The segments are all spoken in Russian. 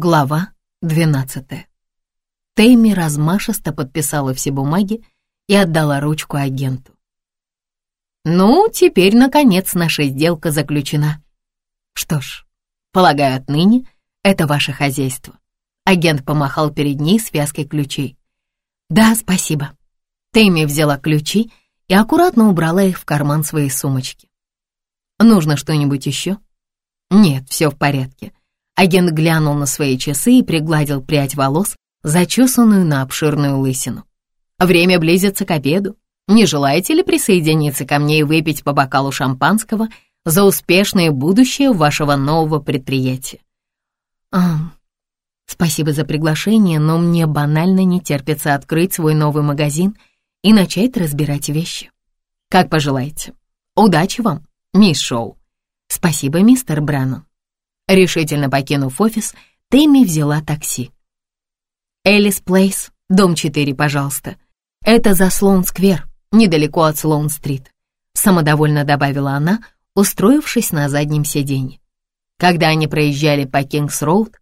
Глава 12. Тейми размашисто подписала все бумаги и отдала ручку агенту. «Ну, теперь, наконец, наша сделка заключена. Что ж, полагаю, отныне это ваше хозяйство». Агент помахал перед ней связкой ключей. «Да, спасибо». Тейми взяла ключи и аккуратно убрала их в карман своей сумочки. «Нужно что-нибудь еще?» «Нет, все в порядке». Агент глянул на свои часы и пригладил прядь волос, зачесанную на обширную лысину. «Время близится к обеду. Не желаете ли присоединиться ко мне и выпить по бокалу шампанского за успешное будущее вашего нового предприятия?» «Спасибо за приглашение, но мне банально не терпится открыть свой новый магазин и начать разбирать вещи. Как пожелаете. Удачи вам, мисс Шоу». «Спасибо, мистер Браннон». Решительно покинув офис, Тэмми взяла такси. «Элис Плейс, дом 4, пожалуйста. Это за Слоун-сквер, недалеко от Слоун-стрит», самодовольно добавила она, устроившись на заднем сиденье. Когда они проезжали по Кингс-Роуд,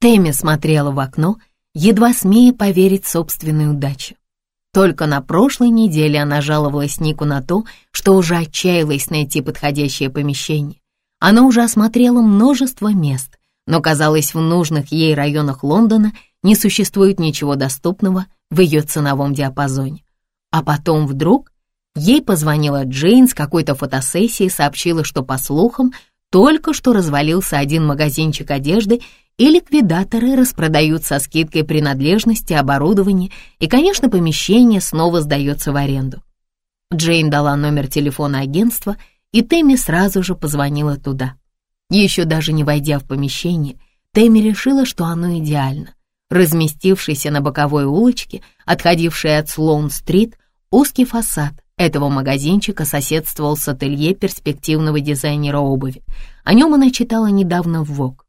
Тэмми смотрела в окно, едва смея поверить собственной удаче. Только на прошлой неделе она жаловалась Нику на то, что уже отчаялась найти подходящее помещение. Она уже осмотрела множество мест, но, казалось, в нужных ей районах Лондона не существует ничего доступного в ее ценовом диапазоне. А потом вдруг ей позвонила Джейн с какой-то фотосессии и сообщила, что, по слухам, только что развалился один магазинчик одежды, и ликвидаторы распродают со скидкой принадлежности, оборудование, и, конечно, помещение снова сдается в аренду. Джейн дала номер телефона агентства — и Тэмми сразу же позвонила туда. Еще даже не войдя в помещение, Тэмми решила, что оно идеально. Разместившийся на боковой улочке, отходившей от Слоун-стрит, узкий фасад этого магазинчика соседствовал с ателье перспективного дизайнера обуви. О нем она читала недавно в ВОК.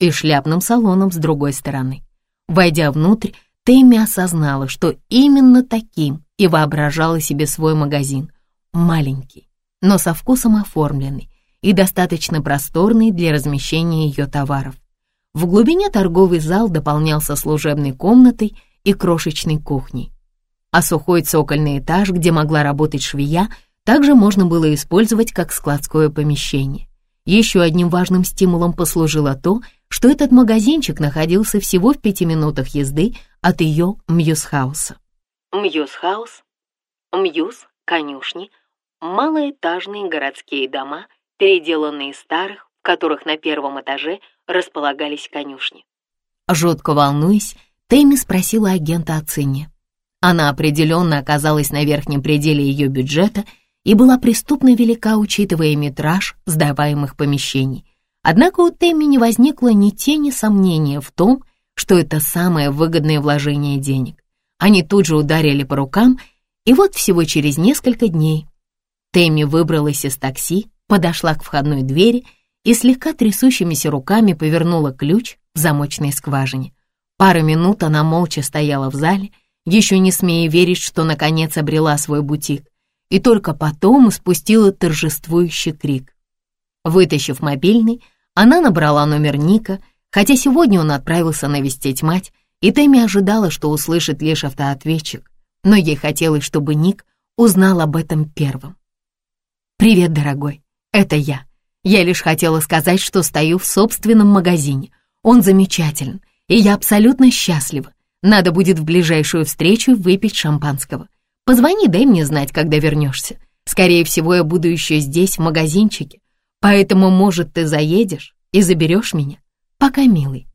И шляпным салоном с другой стороны. Войдя внутрь, Тэмми осознала, что именно таким и воображала себе свой магазин. Маленький, но со вкусом оформленный и достаточно просторный для размещения ее товаров. В глубине торговый зал дополнялся служебной комнатой и крошечной кухней. А сухой цокольный этаж, где могла работать швея, также можно было использовать как складское помещение. Еще одним важным стимулом послужило то, что этот магазинчик находился всего в пяти минутах езды от ее Мьюзхауса. Мьюзхаус, Мьюз, конюшни, малоэтажные городские дома, переделанные из старых, в которых на первом этаже располагались конюшни. Жутко волнуясь, Тэмми спросила агента о цене. Она определенно оказалась на верхнем пределе ее бюджета и была преступно велика, учитывая метраж сдаваемых помещений. Однако у Тэмми не возникло ни тени сомнения в том, что это самое выгодное вложение денег. Они тут же ударили по рукам, и вот всего через несколько дней Тэмми выбралась из такси, подошла к входной двери и слегка трясущимися руками повернула ключ в замочной скважине. Пару минут она молча стояла в зале, еще не смея верить, что наконец обрела свой бутик, и только потом спустила торжествующий крик. Вытащив мобильный, она набрала номер Ника, хотя сегодня он отправился навестить мать, и Тэмми ожидала, что услышит лишь автоответчик, но ей хотелось, чтобы Ник узнал об этом первым. «Привет, дорогой, это я. Я лишь хотела сказать, что стою в собственном магазине. Он замечателен, и я абсолютно счастлива. Надо будет в ближайшую встречу выпить шампанского. Позвони, дай мне знать, когда вернешься. Скорее всего, я буду еще здесь, в магазинчике. Поэтому, может, ты заедешь и заберешь меня? Пока, милый».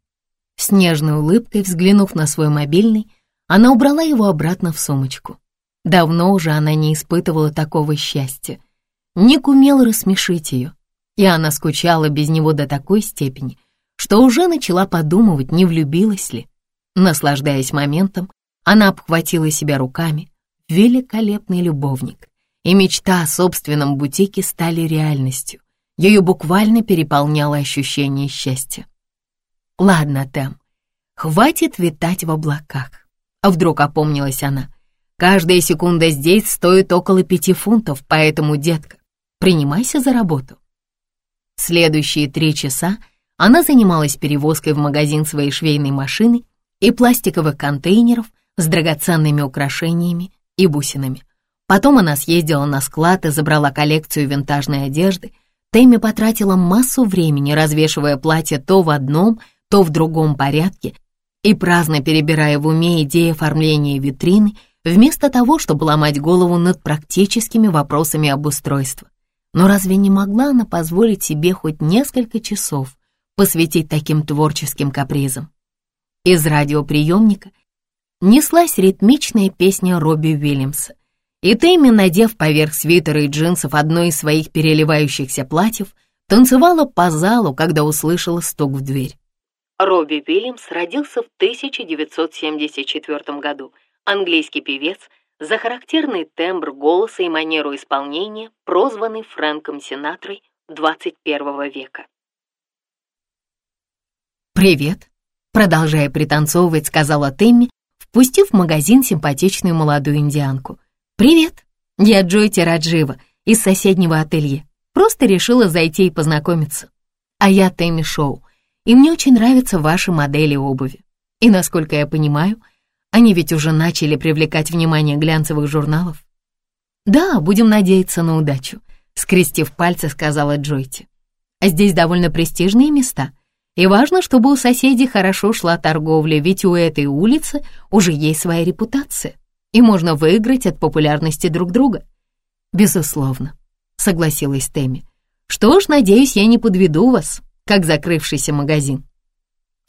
С нежной улыбкой, взглянув на свой мобильный, она убрала его обратно в сумочку. Давно уже она не испытывала такого счастья — Ник умел рассмешить ее, и она скучала без него до такой степени, что уже начала подумывать, не влюбилась ли. Наслаждаясь моментом, она обхватила себя руками. Великолепный любовник. И мечта о собственном бутике стали реальностью. Ее буквально переполняло ощущение счастья. «Ладно, Тэм, хватит витать в облаках». А вдруг опомнилась она. «Каждая секунда здесь стоит около пяти фунтов, поэтому, детка, принимайся за работу. Следующие три часа Она занималась перевозкой в магазин своей швейной машины и пластиковых контейнеров с драгоценными украшениями и бусинами. Потом она съездила на склад и забрала коллекцию винтажной одежды. Тэмми потратила массу времени, развешивая платья то в одном, то в другом порядке и праздно перебирая в уме идеи оформления витрины, вместо того, чтобы ломать голову над практическими вопросами обустройства. Но разве не могла она позволить себе хоть несколько часов посвятить таким творческим капризам? Из радиоприемника неслась ритмичная песня Робби Уильямса, и Тэмми, надев поверх свитера и джинсов одно из своих переливающихся платьев, танцевала по залу, когда услышала стук в дверь. Робби Уильямс родился в 1974 году, английский певец, за характерный тембр голоса и манеру исполнения, прозванный Фрэнком Синатрой 21 века. «Привет», — продолжая пританцовывать, сказала Тэмми, впустив в магазин симпатичную молодую индианку. «Привет, я Джойти Раджива из соседнего ателье. Просто решила зайти и познакомиться. А я Тэмми Шоу, и мне очень нравятся ваши модели обуви. И, насколько я понимаю, они ведь уже начали привлекать внимание глянцевых журналов. Да, будем надеяться на удачу, скрестив пальцы, сказала Джойти. А здесь довольно престижные места, и важно, чтобы у соседей хорошо шла торговля, ведь у этой улицы уже есть своя репутация и можно выиграть от популярности друг друга. Безусловно, согласилась Тэмми. Что ж, надеюсь, я не подведу вас, как закрывшийся магазин.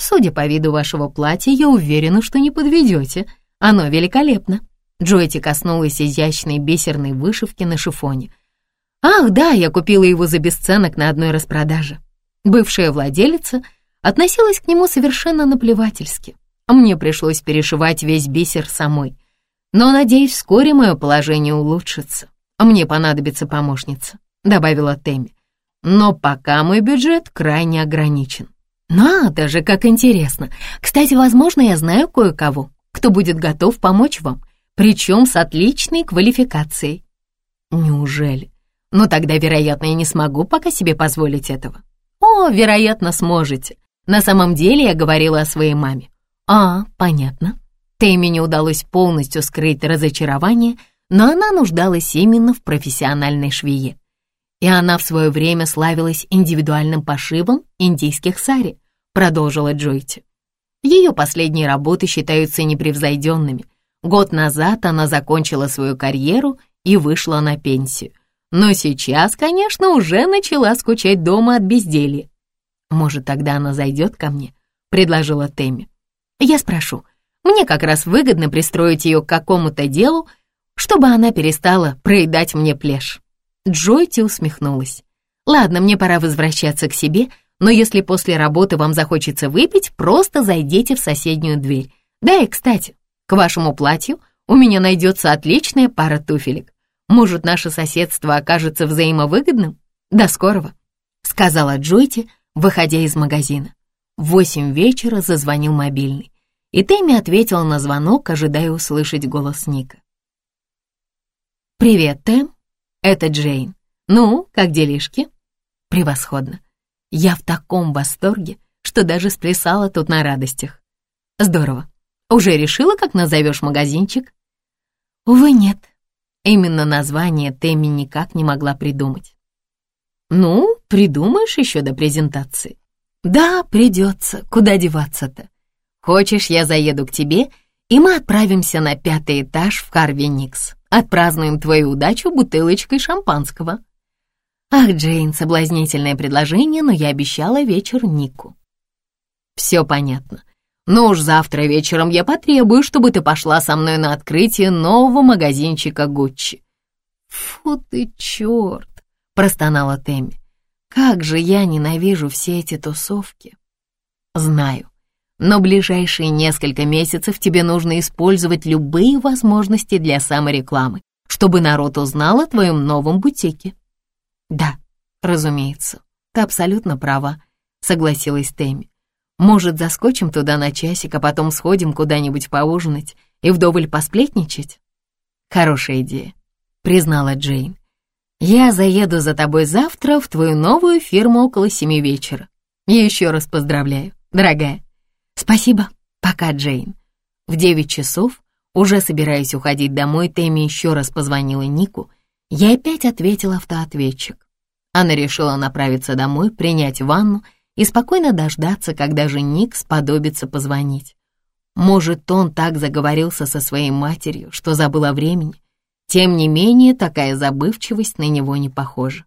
Судя по виду вашего платья, я уверена, что не подведете. Оно великолепно. Джойти коснулась изящной бисерной вышивки на шифоне. Ах, да, я купила его за бесценок на одной распродаже. Бывшая владелица относилась к нему совершенно наплевательски. Мне пришлось перешивать весь бисер самой. Но, надеюсь, вскоре мое положение улучшится. Мне понадобится помощница», — добавила Тэмми. «Но пока мой бюджет крайне ограничен». «Надо же, как интересно! Кстати, возможно, я знаю кое-кого, кто будет готов помочь вам, причем с отличной квалификацией». «Неужели? Ну тогда, вероятно, я не смогу пока себе позволить этого». «О, вероятно, сможете. На самом деле я говорила о своей маме». «А, понятно. Тэмми не удалось полностью скрыть разочарование, но она нуждалась именно в профессиональной швее. И она в свое время славилась индивидуальным пошивом индийских сари, продолжила Джойти. Ее последние работы считаются непревзойденными. Год назад она закончила свою карьеру и вышла на пенсию. Но сейчас, конечно, уже начала скучать дома от безделья. «Может, тогда она зайдет ко мне?» — предложила Тэмми. «Я спрошу, мне как раз выгодно пристроить ее к какому-то делу, чтобы она перестала проедать мне плешь». Джойти усмехнулась. «Ладно, мне пора возвращаться к себе, но если после работы вам захочется выпить, просто зайдите в соседнюю дверь. Да и, кстати, к вашему платью у меня найдется отличная пара туфелек. Может, наше соседство окажется взаимовыгодным? До скорого», — сказала Джойти, выходя из магазина. В восемь вечера зазвонил мобильный и Тэмми ответила на звонок, ожидая услышать голос Ника. «Привет, Тэм, это Джейн. Ну, как делишки?» «Превосходно. Я в таком восторге, что даже сплясала тут на радостях. Здорово. Уже решила, как назовешь магазинчик?» «Увы, нет. Именно название Тэмми никак не могла придумать». «Ну, придумаешь еще до презентации?» «Да, придется. Куда деваться-то?» Хочешь, я заеду к тебе, и мы отправимся на пятый этаж в Харви Никс. Отпразднуем твою удачу бутылочкой шампанского». Ах, Джейн, соблазнительное предложение, но я обещала вечер Нику. Все понятно. Но уж завтра вечером я потребую, чтобы ты пошла со мной на открытие нового магазинчика Гуччи. Фу ты черт, простонала Тэмми. Как же я ненавижу все эти тусовки. Знаю, но ближайшие несколько месяцев тебе нужно использовать любые возможности для саморекламы, чтобы народ узнал о твоем новом бутике. Да, разумеется, ты абсолютно права, согласилась Тэмми. Может, заскочим туда на часик, а потом сходим куда-нибудь поужинать и вдоволь посплетничать? Хорошая идея, признала Джейн. Я заеду за тобой завтра в твою новую фирму около семи вечера. Еще раз поздравляю, дорогая. Спасибо. Пока, Джейн. В девять часов, уже собираясь уходить домой, Тэмми еще раз позвонила Нику. Я опять ответил автоответчик. Она решила направиться домой, принять ванну и спокойно дождаться, когда же Ник сподобится позвонить. Может, он так заговорился со своей матерью, что забыл о времени. Тем не менее, такая забывчивость на него не похожа.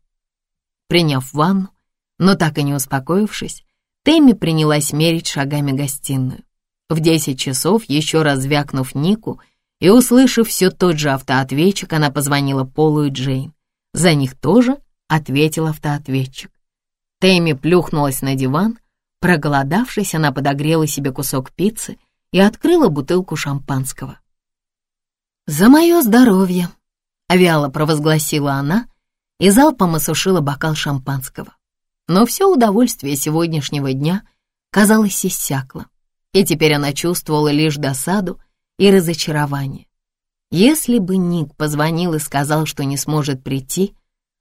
Приняв ванну, но так и не успокоившись, Тэмми принялась мерить шагами гостиную. В десять часов, еще раз звякнув Нику и услышав все тот же автоответчик, она позвонила Полу и Джейн. За них тоже ответил автоответчик. Тэмми плюхнулась на диван. Проголодавшись, она подогрела себе кусок пиццы и открыла бутылку шампанского. «За мое здоровье!» — вяло провозгласила она и залпом осушила бокал шампанского. Но все удовольствие сегодняшнего дня, казалось, иссякло, и теперь она чувствовала лишь досаду и разочарование. Если бы Ник позвонил и сказал, что не сможет прийти,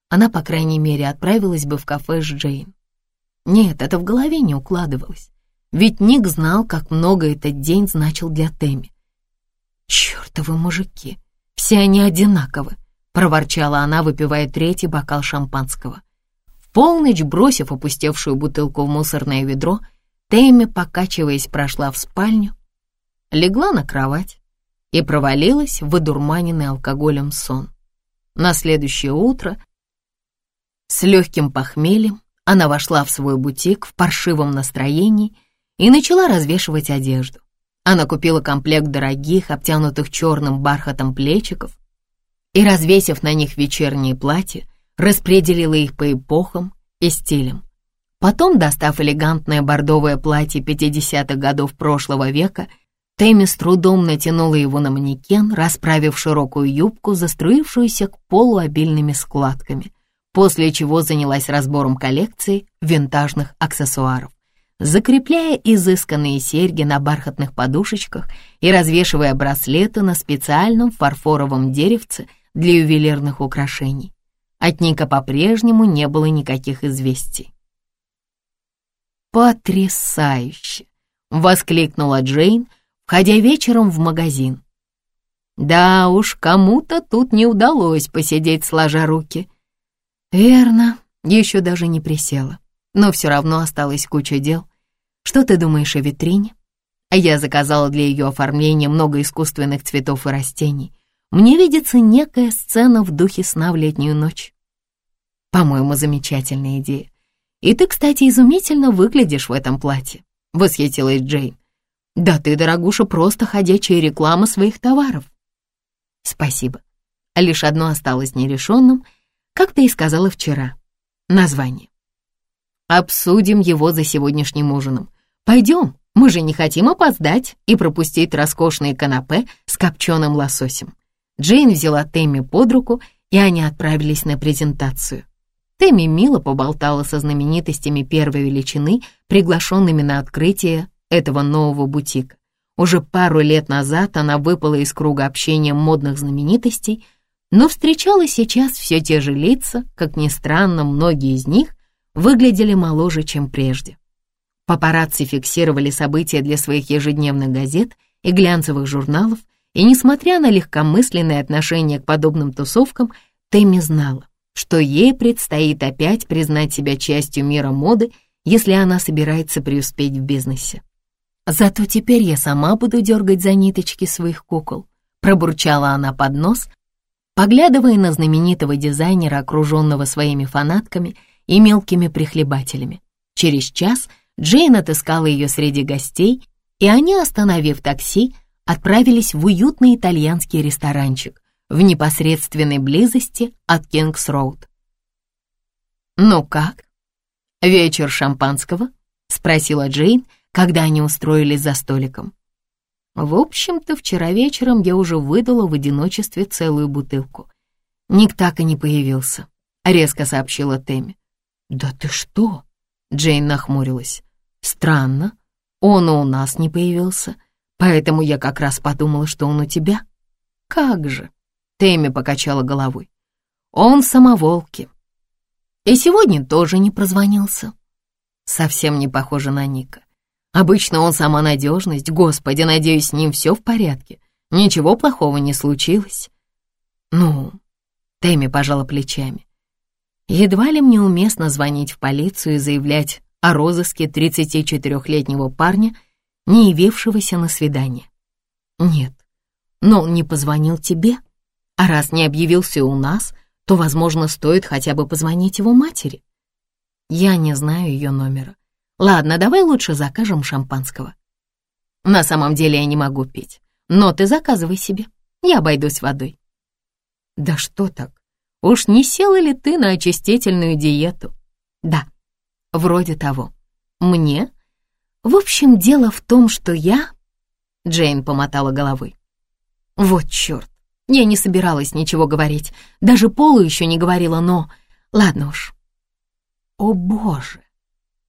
она, по крайней мере, отправилась бы в кафе с Джейн. Нет, это в голове не укладывалось, ведь Ник знал, как много этот день значил для Тэмми. «Чёртовы мужики, все они одинаковы», — проворчала она, выпивая третий бокал шампанского полночь, бросив опустевшую бутылку в мусорное ведро, Тэмми, покачиваясь, прошла в спальню, легла на кровать и провалилась в одурманенный алкоголем сон. На следующее утро с легким похмельем она вошла в свой бутик в паршивом настроении и начала развешивать одежду. Она купила комплект дорогих, обтянутых черным бархатом плечиков и, развесив на них вечерние платья, распределила их по эпохам и стилям. Потом, достав элегантное бордовое платье 50-х годов прошлого века, Тэмми с трудом натянула его на манекен, расправив широкую юбку, заструившуюся к полу обильными складками, после чего занялась разбором коллекции винтажных аксессуаров, закрепляя изысканные серьги на бархатных подушечках и развешивая браслеты на специальном фарфоровом деревце для ювелирных украшений. От Ника по-прежнему не было никаких известий. «Потрясающе!» — воскликнула Джейн, входя вечером в магазин. «Да уж, кому-то тут не удалось посидеть сложа руки». «Верно, еще даже не присела, но все равно осталась куча дел. Что ты думаешь о витрине?» Я заказала для ее оформления много искусственных цветов и растений. Мне видится некая сцена в духе сна в летнюю ночь. По-моему, замечательная идея. И ты, кстати, изумительно выглядишь в этом платье, восхитилась Джейн. Да ты, дорогуша, просто ходячая реклама своих товаров. Спасибо. Лишь одно осталось нерешенным, как ты и сказала вчера. Название. Обсудим его за сегодняшним ужином. Пойдем, мы же не хотим опоздать и пропустить роскошные канапе с копченым лососем. Джейн взяла Тэмми под руку, и они отправились на презентацию. Тэмми мило поболтала со знаменитостями первой величины, приглашенными на открытие этого нового бутика. Уже пару лет назад она выпала из круга общения модных знаменитостей, но встречала сейчас все те же лица, как ни странно, многие из них выглядели моложе, чем прежде. Папарацци фиксировали события для своих ежедневных газет и глянцевых журналов, и, несмотря на легкомысленное отношение к подобным тусовкам, Тэмми знала, что ей предстоит опять признать себя частью мира моды, если она собирается преуспеть в бизнесе. Зато теперь я сама буду дергать за ниточки своих кукол, пробурчала она под нос, поглядывая на знаменитого дизайнера, окруженного своими фанатками и мелкими прихлебателями. Через час Джейн отыскала ее среди гостей, и они, остановив такси, отправились в уютный итальянский ресторанчик, в непосредственной близости от Кингс-Роуд. «Ну как? Вечер шампанского?» — спросила Джейн, когда они устроились за столиком. В общем-то, вчера вечером я уже выдала в одиночестве целую бутылку. Ник так и не появился, — резко сообщила Тэмми. «Да ты что?» — Джейн нахмурилась. «Странно, он у нас не появился, поэтому я как раз подумала, что он у тебя». «Как же?» Тэмми покачала головой. Он в самоволке. И сегодня тоже не прозвонился. Совсем не похоже на Ника. Обычно он сама надежность. Господи, надеюсь, с ним все в порядке. Ничего плохого не случилось. Ну, Тэмми пожала плечами. Едва ли мне уместно звонить в полицию и заявлять о розыске 34-летнего парня, не явившегося на свидание. Нет, но он не позвонил тебе, а раз не объявился у нас, то, возможно, стоит хотя бы позвонить его матери. Я не знаю ее номера. Ладно, давай лучше закажем шампанского. На самом деле я не могу пить, но ты заказывай себе, я обойдусь водой. Да что так? Уж не села ли ты на очистительную диету? Да, вроде того. Мне? В общем, дело в том, что я... Джейн помотала головой. Вот черт, я не собиралась ничего говорить, даже Полу еще не говорила, но... Ладно уж. О боже,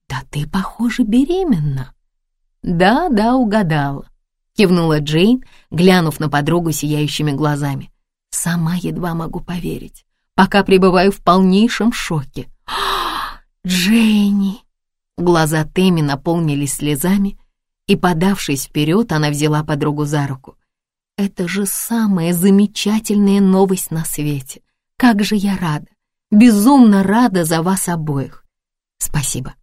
да ты, похоже, беременна. Да-да, угадала, кивнула Джейн, глянув на подругу сияющими глазами. Сама едва могу поверить, пока пребываю в полнейшем шоке. Дженни! Глаза Тэмми наполнились слезами, и, подавшись вперед, она взяла подругу за руку. «Это же самая замечательная новость на свете! Как же я рада! Безумно рада за вас обоих! Спасибо!»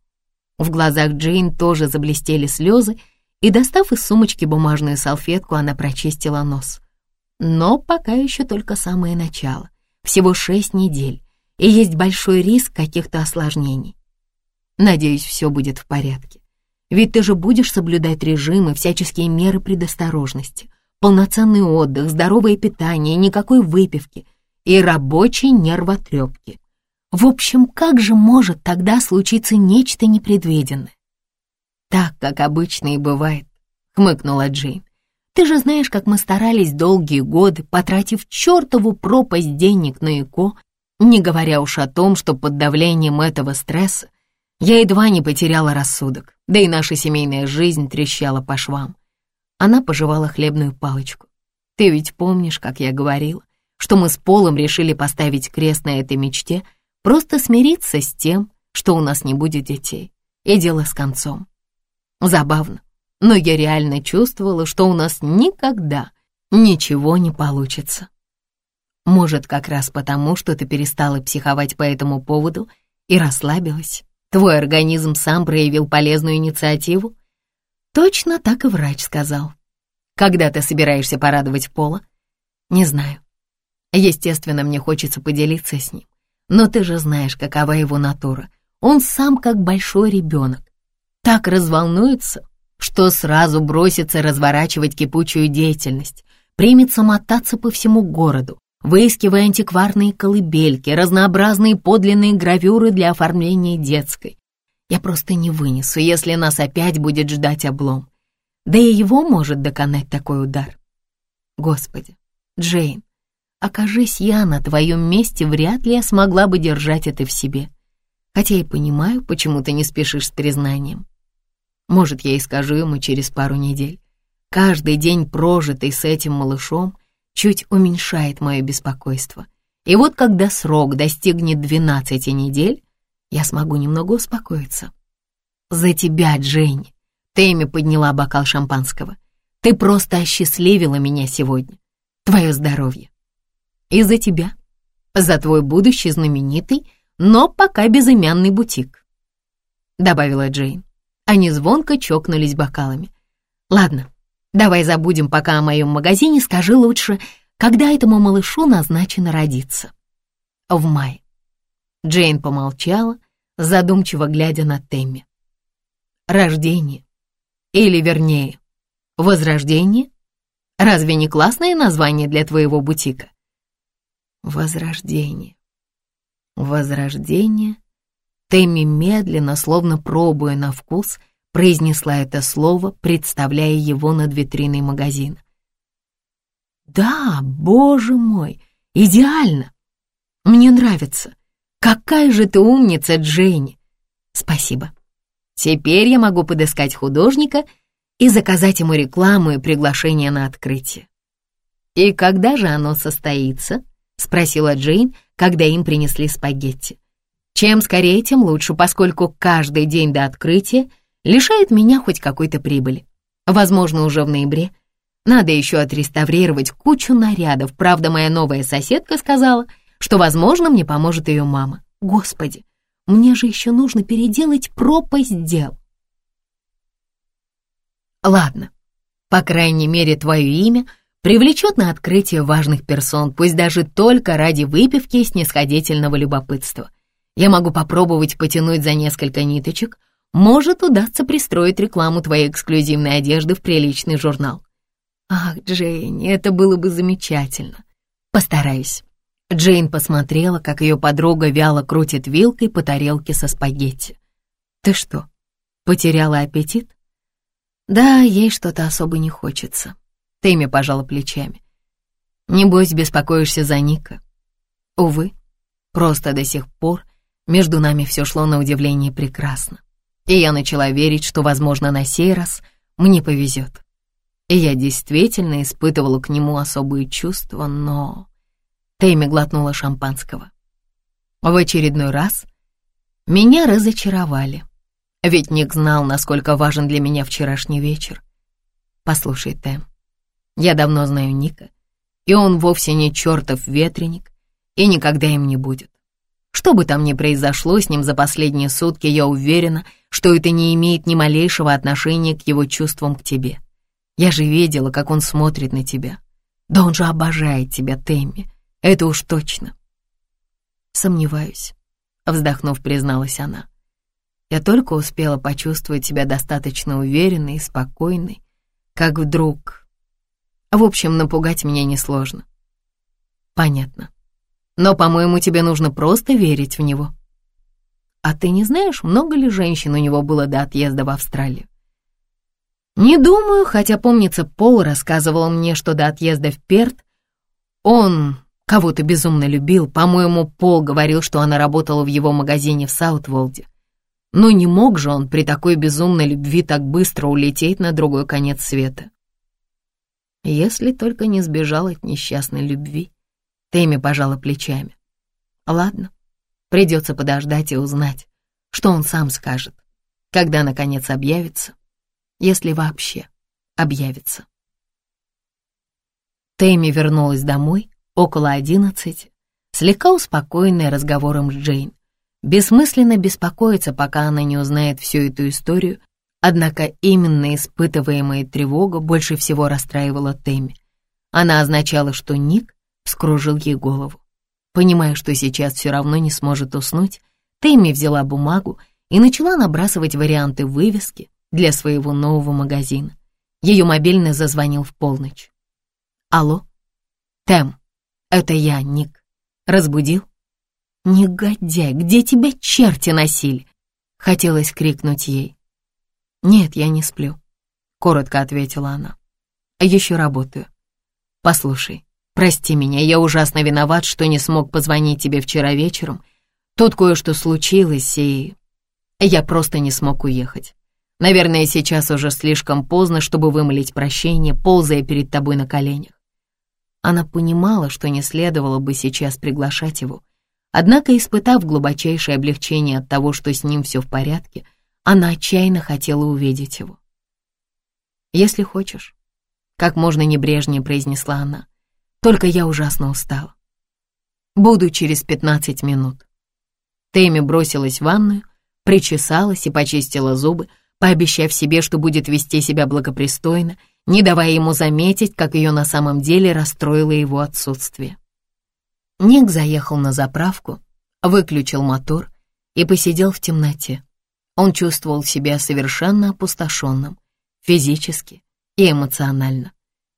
В глазах Джейн тоже заблестели слезы, и, достав из сумочки бумажную салфетку, она прочистила нос. Но пока еще только самое начало. Всего шесть недель, и есть большой риск каких-то осложнений. Надеюсь, все будет в порядке. Ведь ты же будешь соблюдать режим и всяческие меры предосторожности. Полноценный отдых, здоровое питание, никакой выпивки и рабочей нервотрепки. В общем, как же может тогда случиться нечто непредвиденное? Так, как обычно и бывает, хмыкнула Джейн. Ты же знаешь, как мы старались долгие годы, потратив чертову пропасть денег на ЭКО, не говоря уж о том, что под давлением этого стресса я едва не потеряла рассудок, да и наша семейная жизнь трещала по швам. Она пожевала хлебную палочку. Ты ведь помнишь, как я говорила, что мы с Полом решили поставить крест на этой мечте, просто смириться с тем, что у нас не будет детей, и дело с концом. Забавно, но я реально чувствовала, что у нас никогда ничего не получится. Может, как раз потому, что ты перестала психовать по этому поводу и расслабилась? Твой организм сам проявил полезную инициативу? Точно так и врач сказал. Когда ты собираешься порадовать Пола? Не знаю. Естественно, мне хочется поделиться с ним. Но ты же знаешь, какова его натура. Он сам как большой ребенок. Так разволнуется, что сразу бросится разворачивать кипучую деятельность, примется мотаться по всему городу, выискивая антикварные колыбельки, разнообразные подлинные гравюры для оформления детской. Я просто не вынесу, если нас опять будет ждать облом. Да и его может доконать такой удар. Господи, Джейн, окажись я на твоем месте, вряд ли я смогла бы держать это в себе. Хотя и понимаю, почему ты не спешишь с признанием. Может, я и скажу ему через пару недель. Каждый день, прожитый с этим малышом, чуть уменьшает мое беспокойство. И вот когда срок достигнет 12 недель, я смогу немного успокоиться. «За тебя, Дженни!» Тэмми подняла бокал шампанского. «Ты просто осчастливила меня сегодня. Твое здоровье!» «И за тебя. За твой будущий знаменитый, но пока безымянный бутик», — добавила Джейн. Они звонко чокнулись бокалами. «Ладно, давай забудем пока о моем магазине, скажи лучше, когда этому малышу назначено родиться?» «В мае». Джейн помолчала, задумчиво глядя на Тэмми. «Рождение. Или, вернее, возрождение? Разве не классное название для твоего бутика?» «Возрождение. Возрождение Тэмми медленно, словно пробуя на вкус, произнесла это слово, представляя его над витриной магазина. «Да, боже мой, идеально! Мне нравится. Какая же ты умница, Дженни!» «Спасибо. Теперь я могу подыскать художника и заказать ему рекламу и приглашение на открытие». «И когда же оно состоится?» — спросила Джейн, когда им принесли спагетти. Чем скорее, тем лучше, поскольку каждый день до открытия лишает меня хоть какой-то прибыли. Возможно, уже в ноябре. Надо еще отреставрировать кучу нарядов. Правда, моя новая соседка сказала, что, возможно, мне поможет ее мама. Господи, мне же еще нужно переделать пропасть дел. Ладно, по крайней мере, твое имя привлечет на открытие важных персон, пусть даже только ради выпивки и снисходительного любопытства. Я могу попробовать потянуть за несколько ниточек. Может, удастся пристроить рекламу твоей эксклюзивной одежды в приличный журнал. Ах, Джейн, это было бы замечательно. Постараюсь. Джейн посмотрела, как ее подруга вяло крутит вилкой по тарелке со спагетти. Ты что, потеряла аппетит? Да, ей что-то особо не хочется. Тэмми пожала плечами. Небось, беспокоишься за Ника. Увы, просто до сих пор между нами все шло на удивление прекрасно. И я начала верить, что, возможно, на сей раз мне повезет. И я действительно испытывала к нему особые чувства, но... Тэмми глотнула шампанского. В очередной раз меня разочаровали. Ведь Ник знал, насколько важен для меня вчерашний вечер. Послушай, Тэм, я давно знаю Ника, и он вовсе не чертов ветреник, и никогда им не будет. Что бы там ни произошло с ним за последние сутки, я уверена, что это не имеет ни малейшего отношения к его чувствам к тебе. Я же видела, как он смотрит на тебя. Да он же обожает тебя, Тэмми. Это уж точно. Сомневаюсь, вздохнув, призналась она. Я только успела почувствовать себя достаточно уверенной и спокойной, как вдруг... В общем, напугать меня несложно. Понятно. Но, по-моему, тебе нужно просто верить в него. А ты не знаешь, много ли женщин у него было до отъезда в Австралию? Не думаю, хотя, помнится, Пол рассказывал мне, что до отъезда в Перт он кого-то безумно любил. По-моему, Пол говорил, что она работала в его магазине в Саутволде. Но не мог же он при такой безумной любви так быстро улететь на другой конец света. Если только не сбежал от несчастной любви. Тэмми пожала плечами. Ладно, придется подождать и узнать, что он сам скажет, когда, наконец, объявится, если вообще объявится. Тэмми вернулась домой около одиннадцати, слегка успокоенная разговором с Джейн. Бессмысленно беспокоиться, пока она не узнает всю эту историю, однако именно испытываемая тревога больше всего расстраивала Тэмми. Она означала, что Ник вскружил ей голову. Понимая, что сейчас все равно не сможет уснуть, Тэмми взяла бумагу и начала набрасывать варианты вывески для своего нового магазина. Ее мобильный зазвонил в полночь. «Алло? Тэм, это я, Ник. Разбудил?» «Негодяй, где тебя черти носили?» Хотелось крикнуть ей. «Нет, я не сплю», — коротко ответила она. «Еще работаю. Послушай, Прости меня, я ужасно виноват, что не смог позвонить тебе вчера вечером. Тут кое-что случилось, и я просто не смог уехать. Наверное, сейчас уже слишком поздно, чтобы вымолить прощение, ползая перед тобой на коленях. Она понимала, что не следовало бы сейчас приглашать его. Однако, испытав глубочайшее облегчение от того, что с ним все в порядке, она отчаянно хотела увидеть его. «Если хочешь», — как можно небрежнее произнесла она, — только я ужасно устала. Буду через пятнадцать минут. Тэмми бросилась в ванную, причесалась и почистила зубы, пообещав себе, что будет вести себя благопристойно, не давая ему заметить, как ее на самом деле расстроило его отсутствие. Ник заехал на заправку, выключил мотор и посидел в темноте. Он чувствовал себя совершенно опустошенным, физически и эмоционально.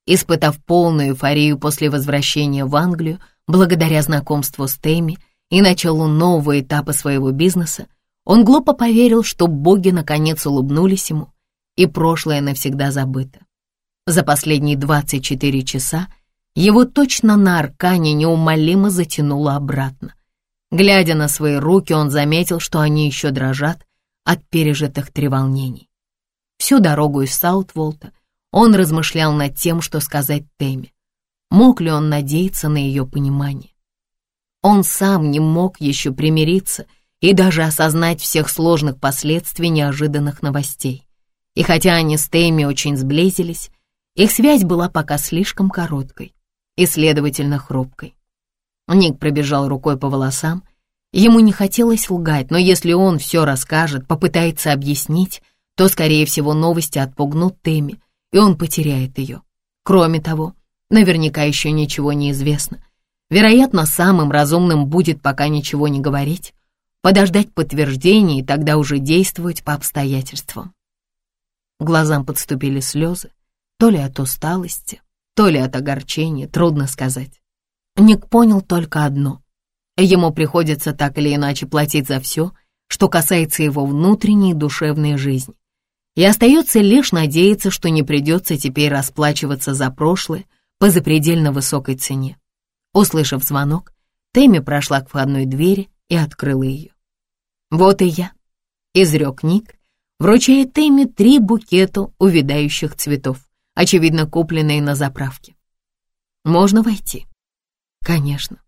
Испытав полную эйфорию после возвращения в Англию, благодаря знакомству с Тэмми и началу нового этапа своего бизнеса, он глупо поверил, что боги наконец улыбнулись ему, и прошлое навсегда забыто. За последние 24 часа его точно на аркане неумолимо затянуло обратно. Глядя на свои руки, он заметил, что они еще дрожат от пережитых треволнений. Всю дорогу из Саутволта он размышлял над тем, что сказать Тэмми. Мог ли он надеяться на ее понимание? Он сам не мог еще примириться и даже осознать всех сложных последствий неожиданных новостей. И хотя они с Тэмми очень сблизились, их связь была пока слишком короткой и, следовательно, хрупкой. Ник пробежал рукой по волосам. Ему не хотелось лгать, но если он все расскажет, попытается объяснить, то, скорее всего, новости отпугнут Тэмми, и он потеряет ее. Кроме того, наверняка еще ничего не известно. Вероятно, самым разумным будет пока ничего не говорить, подождать подтверждения и тогда уже действовать по обстоятельствам. Глазам подступили слезы, то ли от усталости, то ли от огорчения, трудно сказать. Ник понял только одно. Ему приходится так или иначе платить за все, что касается его внутренней душевной жизни. И остается лишь надеяться, что не придется теперь расплачиваться за прошлое по запредельно высокой цене. Услышав звонок, Тэмми прошла к входной двери и открыла ее. «Вот и я», — изрек Ник, вручая Тэмми три букета увядающих цветов, очевидно, купленные на заправке. «Можно войти?» «Конечно».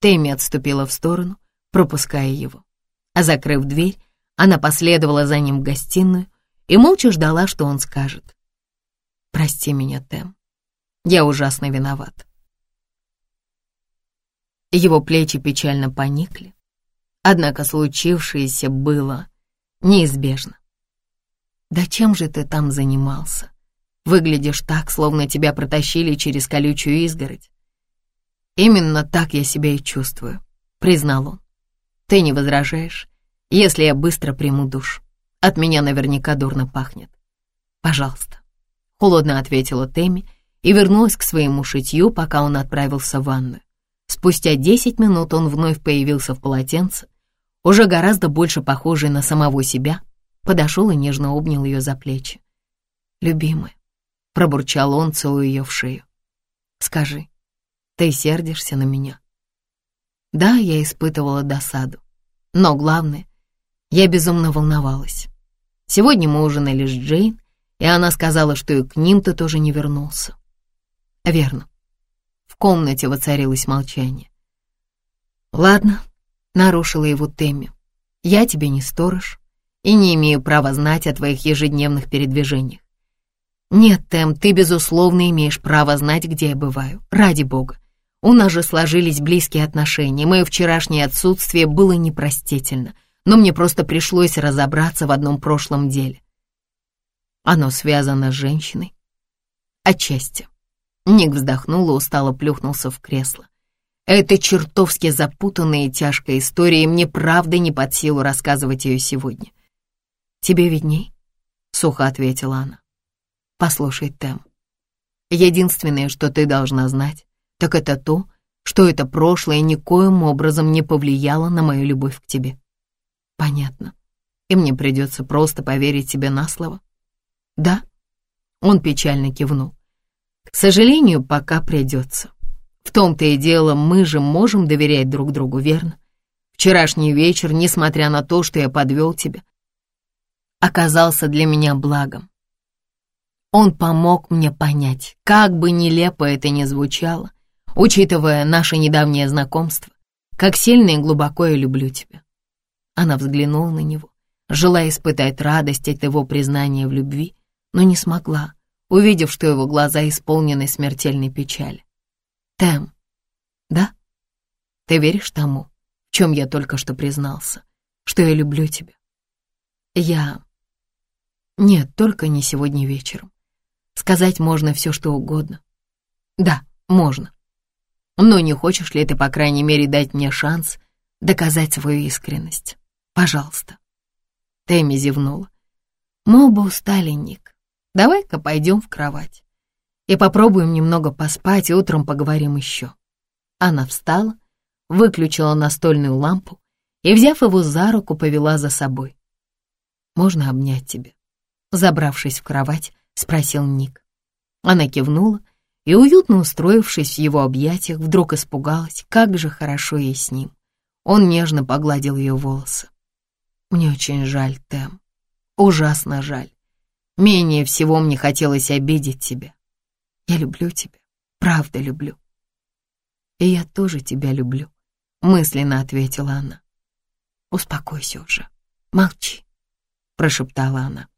Тэмми отступила в сторону, пропуская его. А закрыв дверь, она последовала за ним в гостиную и молча ждала, что он скажет. «Прости меня, Тэм. Я ужасно виноват». Его плечи печально поникли, однако случившееся было неизбежно. «Да чем же ты там занимался? Выглядишь так, словно тебя протащили через колючую изгородь». «Именно так я себя и чувствую», — признал он. «Ты не возражаешь, если я быстро приму душ? От меня наверняка дурно пахнет». «Пожалуйста», — холодно ответила Тэмми и вернулась к своему шитью, пока он отправился в ванную. Спустя десять минут он вновь появился в полотенце, уже гораздо больше похожий на самого себя, подошел и нежно обнял ее за плечи. «Любимая», — пробурчал он, целуя ее в шею, — «скажи, ты сердишься на меня?» Да, я испытывала досаду, но главное, я безумно волновалась. Сегодня мы ужинали с Джейн, и она сказала, что и к ним ты тоже не вернулся. Верно. В комнате воцарилось молчание. «Ладно», — нарушила его Тэмми, — «я тебе не сторож и не имею права знать о твоих ежедневных передвижениях. Нет, Тэм, ты, безусловно, имеешь право знать, где я бываю. Ради бога. У нас же сложились близкие отношения. Мое вчерашнее отсутствие было непростительно, но мне просто пришлось разобраться в одном прошлом деле. Оно связано с женщиной? Отчасти. Ник вздохнул и устало плюхнулся в кресло. Это чертовски запутанная и тяжкая история, и мне правда не под силу рассказывать ее сегодня. «Тебе видней?» — сухо ответила она. «Послушай, Тэм, единственное, что ты должна знать, так это то, что это прошлое никоим образом не повлияло на мою любовь к тебе. Понятно. И мне придется просто поверить тебе на слово? Да? Он печально кивнул. К сожалению, пока придется. В том-то и дело, мы же можем доверять друг другу, верно? Вчерашний вечер, несмотря на то, что я подвел тебя, оказался для меня благом. Он помог мне понять, как бы нелепо это ни звучало, учитывая наше недавнее знакомство, как сильно и глубоко я люблю тебя. Она взглянула на него, желая испытать радость от его признания в любви, но не смогла, увидев, что его глаза исполнены смертельной печали. «Тэм, да? Ты веришь тому, в чем я только что признался, что я люблю тебя?» «Я...» «Нет, только не сегодня вечером. Сказать можно все, что угодно. Да, можно. Но не хочешь ли ты, по крайней мере, дать мне шанс доказать свою искренность? Пожалуйста». Тэмми зевнула. «Мы оба устали, Ник. Давай-ка пойдем в кровать и попробуем немного поспать, и утром поговорим еще». Она встала, выключила настольную лампу и, взяв его за руку, повела за собой. «Можно обнять тебя?» Забравшись в кровать, спросил Ник. Она кивнула и, уютно устроившись в его объятиях, вдруг испугалась, как же хорошо ей с ним. Он нежно погладил ее волосы. «Мне очень жаль, Тэм, ужасно жаль. Менее всего мне хотелось обидеть тебя. Я люблю тебя, правда люблю. И я тоже тебя люблю, мысленно ответила она. «Успокойся уже, молчи», — прошептала она.